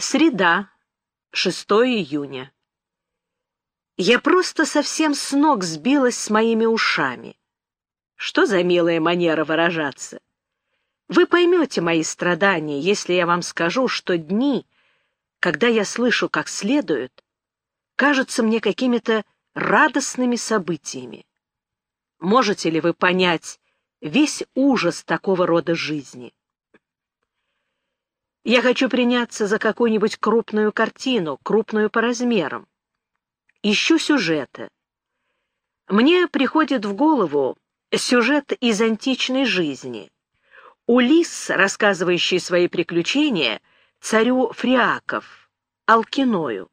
Среда, 6 июня. Я просто совсем с ног сбилась с моими ушами. Что за милая манера выражаться? Вы поймете мои страдания, если я вам скажу, что дни, когда я слышу как следует, кажутся мне какими-то радостными событиями. Можете ли вы понять весь ужас такого рода жизни? Я хочу приняться за какую-нибудь крупную картину, крупную по размерам. Ищу сюжета. Мне приходит в голову сюжет из античной жизни. Улисс, рассказывающий свои приключения царю Фриаков, Алкиною.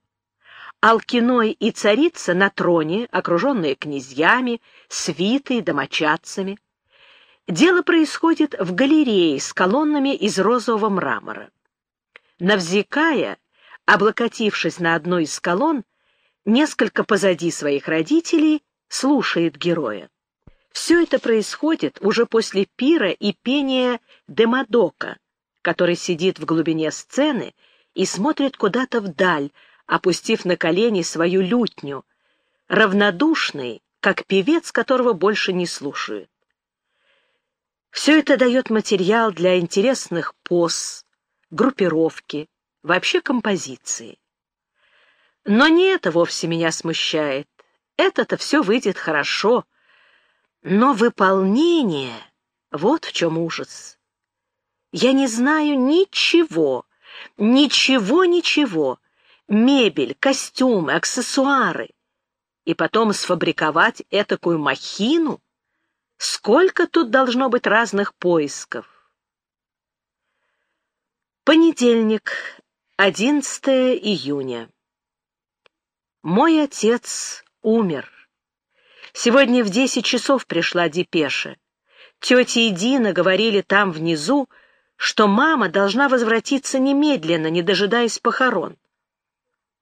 Алкиной и царица на троне, окруженные князьями, свитой, домочадцами. Дело происходит в галерее с колоннами из розового мрамора. Навзекая, облокотившись на одну из колонн, несколько позади своих родителей, слушает героя. Все это происходит уже после пира и пения Демодока, который сидит в глубине сцены и смотрит куда-то вдаль, опустив на колени свою лютню, равнодушный, как певец, которого больше не слушают. Все это дает материал для интересных поз, группировки, вообще композиции. Но не это вовсе меня смущает. Это-то все выйдет хорошо. Но выполнение — вот в чем ужас. Я не знаю ничего, ничего-ничего. Мебель, костюмы, аксессуары. И потом сфабриковать этакую махину? Сколько тут должно быть разных поисков? Понедельник, 11 июня. Мой отец умер. Сегодня в десять часов пришла депеша. Тетя и Дина говорили там внизу, что мама должна возвратиться немедленно, не дожидаясь похорон.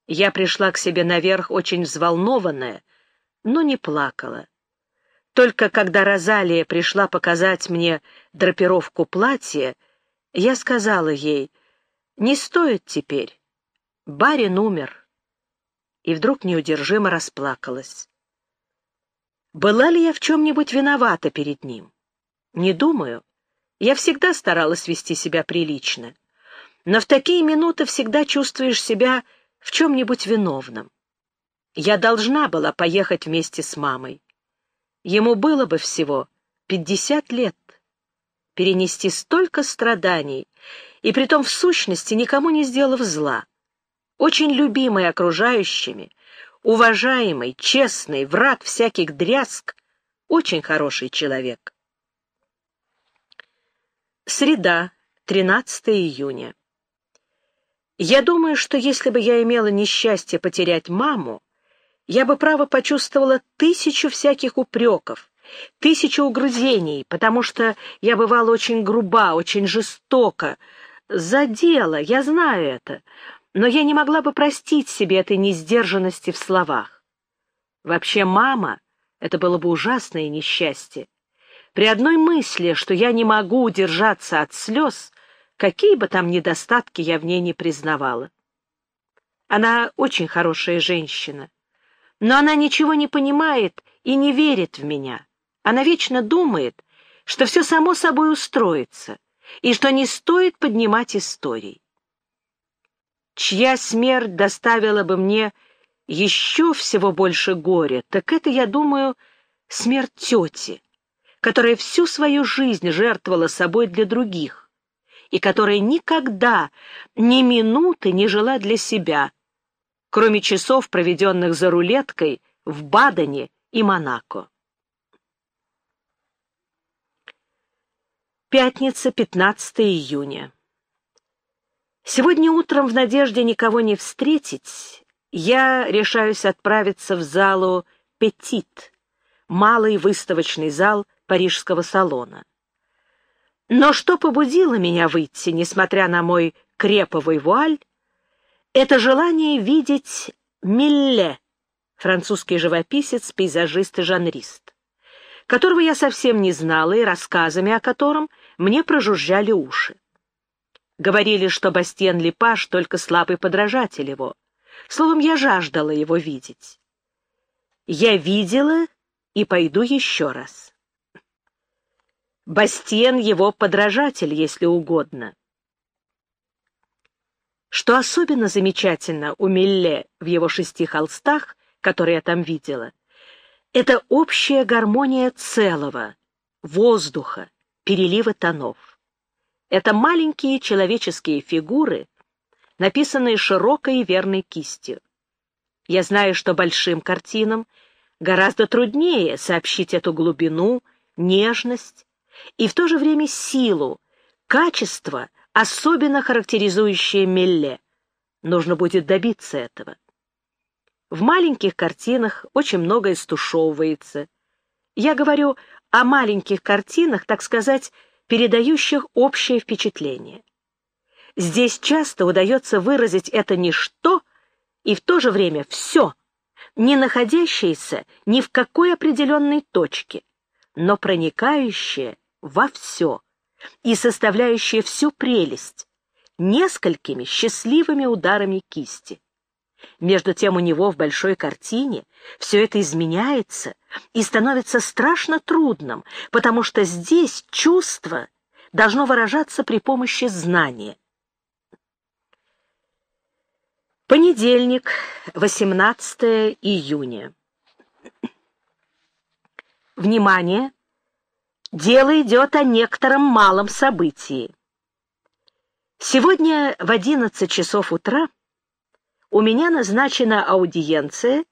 Я пришла к себе наверх очень взволнованная, но не плакала. Только когда Розалия пришла показать мне драпировку платья, я сказала ей, «Не стоит теперь. Барин умер». И вдруг неудержимо расплакалась. Была ли я в чем-нибудь виновата перед ним? Не думаю. Я всегда старалась вести себя прилично. Но в такие минуты всегда чувствуешь себя в чем-нибудь виновным. Я должна была поехать вместе с мамой. Ему было бы всего пятьдесят лет перенести столько страданий, и притом в сущности никому не сделав зла. Очень любимый окружающими, уважаемый, честный, враг всяких дрязг, очень хороший человек. Среда, 13 июня. Я думаю, что если бы я имела несчастье потерять маму, я бы, право, почувствовала тысячу всяких упреков, тысячу угрызений, потому что я бывала очень груба, очень жестока. За дело, я знаю это, но я не могла бы простить себе этой несдержанности в словах. Вообще, мама — это было бы ужасное несчастье. При одной мысли, что я не могу удержаться от слез, какие бы там недостатки я в ней не признавала. Она очень хорошая женщина, но она ничего не понимает и не верит в меня. Она вечно думает, что все само собой устроится, и что не стоит поднимать историй. Чья смерть доставила бы мне еще всего больше горя, так это, я думаю, смерть тети, которая всю свою жизнь жертвовала собой для других, и которая никогда ни минуты не жила для себя, кроме часов, проведенных за рулеткой в Бадене и Монако. Пятница, 15 июня. Сегодня утром, в надежде никого не встретить, я решаюсь отправиться в залу «Петит», малый выставочный зал парижского салона. Но что побудило меня выйти, несмотря на мой креповый вуаль, это желание видеть Милле, французский живописец, пейзажист и жанрист, которого я совсем не знала и рассказами о котором мне прожужжали уши. Говорили, что Бастиен Лепаш только слабый подражатель его. Словом, я жаждала его видеть. Я видела и пойду еще раз. Бастиен его подражатель, если угодно. Что особенно замечательно у Милле в его шести холстах, которые я там видела, это общая гармония целого, воздуха, перелива тонов. Это маленькие человеческие фигуры, написанные широкой и верной кистью. Я знаю, что большим картинам гораздо труднее сообщить эту глубину, нежность и в то же время силу, качество, особенно характеризующее Мелле. Нужно будет добиться этого. В маленьких картинах очень многое стушевывается. Я говорю о маленьких картинах, так сказать, передающих общее впечатление. Здесь часто удается выразить это ничто и в то же время все, не находящееся ни в какой определенной точке, но проникающее во все и составляющее всю прелесть несколькими счастливыми ударами кисти. Между тем у него в большой картине все это изменяется и становится страшно трудным, потому что здесь чувство должно выражаться при помощи знания. Понедельник, 18 июня. Внимание! Дело идет о некотором малом событии. Сегодня в 11 часов утра у меня назначена аудиенция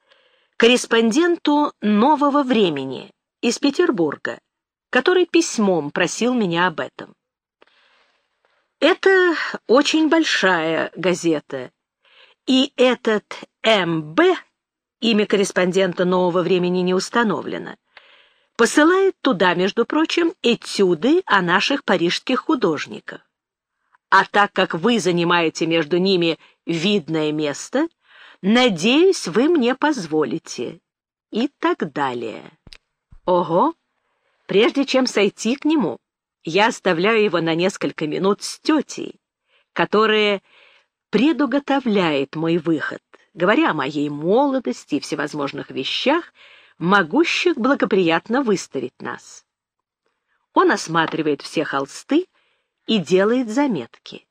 корреспонденту «Нового времени» из Петербурга, который письмом просил меня об этом. Это очень большая газета, и этот МБ, имя корреспондента «Нового времени» не установлено, посылает туда, между прочим, этюды о наших парижских художниках. А так как вы занимаете между ними видное место, надеюсь, вы мне позволите. И так далее. Ого! Прежде чем сойти к нему, я оставляю его на несколько минут с тетей, которая предуготовляет мой выход, говоря о моей молодости и всевозможных вещах, могущих благоприятно выставить нас. Он осматривает все холсты и делает заметки.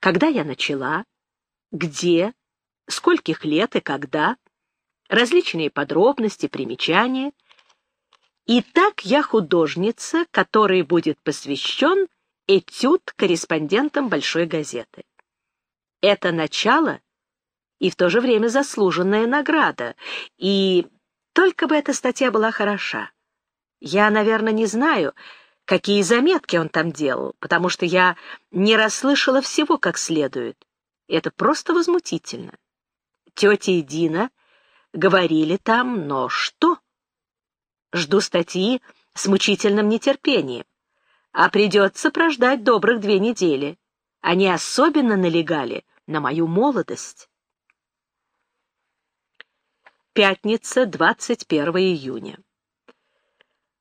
Когда я начала, где, скольких лет и когда, различные подробности, примечания. И так я художница, которой будет посвящен этюд корреспондентам Большой газеты. Это начало и в то же время заслуженная награда, и только бы эта статья была хороша. Я, наверное, не знаю, какие заметки он там делал, потому что я не расслышала всего как следует. Это просто возмутительно. Тетя и Дина говорили там, но что? Жду статьи с мучительным нетерпением. А придется прождать добрых две недели. Они особенно налегали на мою молодость. Пятница, 21 июня.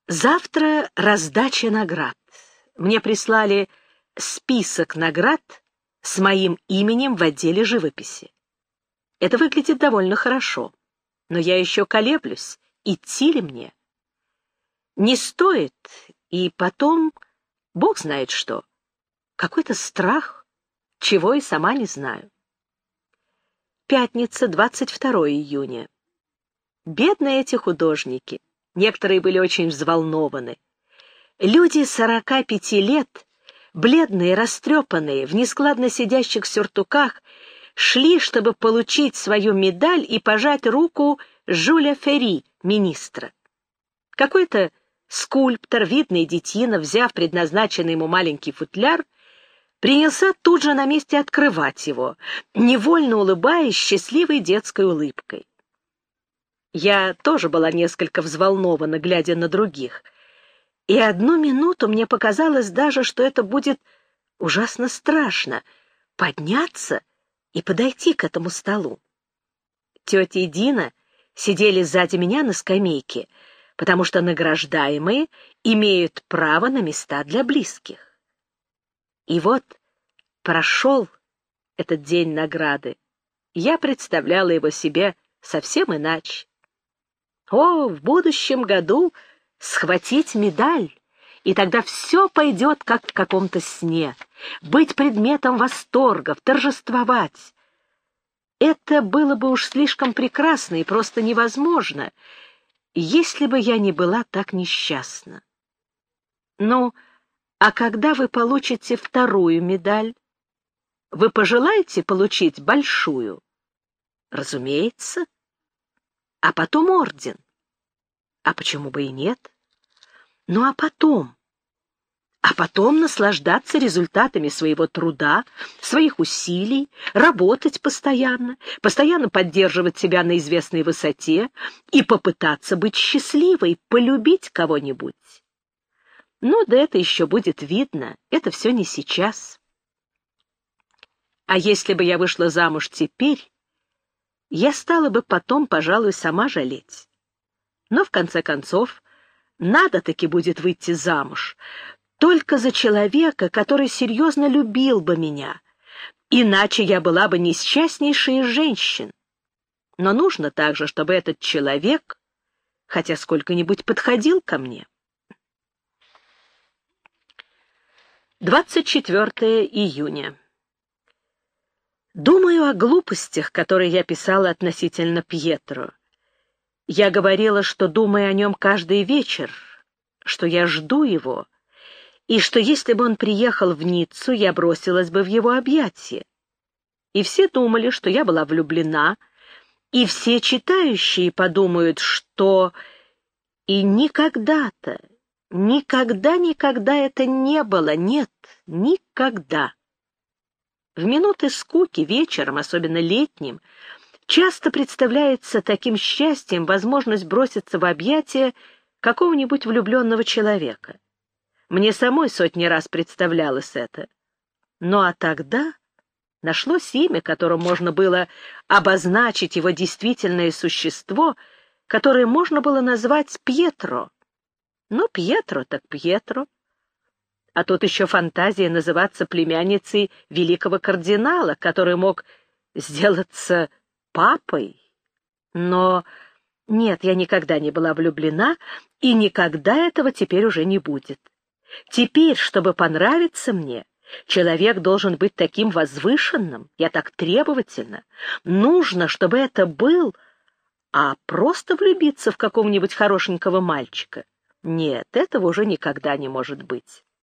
Завтра раздача наград. Мне прислали список наград с моим именем в отделе живописи. Это выглядит довольно хорошо, но я еще колеблюсь, идти ли мне. Не стоит, и потом, бог знает что, какой-то страх, чего и сама не знаю. Пятница, 22 июня. Бедные эти художники. Некоторые были очень взволнованы. Люди сорока пяти лет, бледные, растрепанные, в нескладно сидящих сюртуках, шли, чтобы получить свою медаль и пожать руку Жюля Ферри, министра. Какой-то скульптор, видный детина, взяв предназначенный ему маленький футляр, принялся тут же на месте открывать его, невольно улыбаясь счастливой детской улыбкой. Я тоже была несколько взволнована, глядя на других. И одну минуту мне показалось даже, что это будет ужасно страшно — подняться и подойти к этому столу. Тетя Дина сидели сзади меня на скамейке, потому что награждаемые имеют право на места для близких. И вот прошел этот день награды, я представляла его себе совсем иначе. О, в будущем году схватить медаль, и тогда все пойдет, как в каком-то сне, быть предметом восторгов, торжествовать. Это было бы уж слишком прекрасно и просто невозможно, если бы я не была так несчастна. Ну, а когда вы получите вторую медаль, вы пожелаете получить большую? Разумеется. А потом орден. А почему бы и нет? Ну а потом? А потом наслаждаться результатами своего труда, своих усилий, работать постоянно, постоянно поддерживать себя на известной высоте и попытаться быть счастливой, полюбить кого-нибудь. Ну да это еще будет видно, это все не сейчас. А если бы я вышла замуж теперь, я стала бы потом, пожалуй, сама жалеть. Но, в конце концов, надо-таки будет выйти замуж, только за человека, который серьезно любил бы меня, иначе я была бы несчастнейшей из женщин. Но нужно также, чтобы этот человек хотя сколько-нибудь подходил ко мне. 24 июня. Думаю о глупостях, которые я писала относительно Пьетро. Я говорила, что думаю о нем каждый вечер, что я жду его, и что если бы он приехал в Ниццу, я бросилась бы в его объятия. И все думали, что я была влюблена, и все читающие подумают, что и никогда-то, никогда-никогда это не было, нет, никогда. В минуты скуки вечером, особенно летним, часто представляется таким счастьем возможность броситься в объятия какого-нибудь влюбленного человека. Мне самой сотни раз представлялось это. Ну а тогда нашлось имя, которым можно было обозначить его действительное существо, которое можно было назвать Пьетро. Ну, Пьетро так Пьетро а тут еще фантазия называться племянницей великого кардинала, который мог сделаться папой. Но нет, я никогда не была влюблена, и никогда этого теперь уже не будет. Теперь, чтобы понравиться мне, человек должен быть таким возвышенным, я так требовательна. Нужно, чтобы это был, а просто влюбиться в какого-нибудь хорошенького мальчика. Нет, этого уже никогда не может быть.